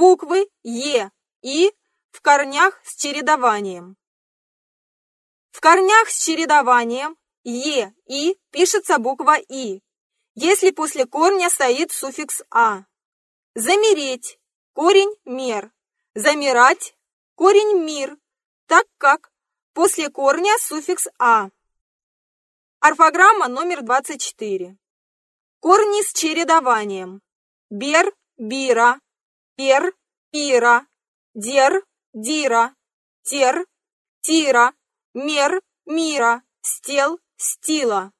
Буквы Е, И в корнях с чередованием. В корнях с чередованием Е, И пишется буква И, если после корня стоит суффикс А. Замереть. Корень мер. Замирать. Корень мир, так как после корня суффикс А. Орфограмма номер 24. Корни с чередованием. Бер, бира, пер, пира, дер, дира, тер, тира, мер, мира, стел, стила.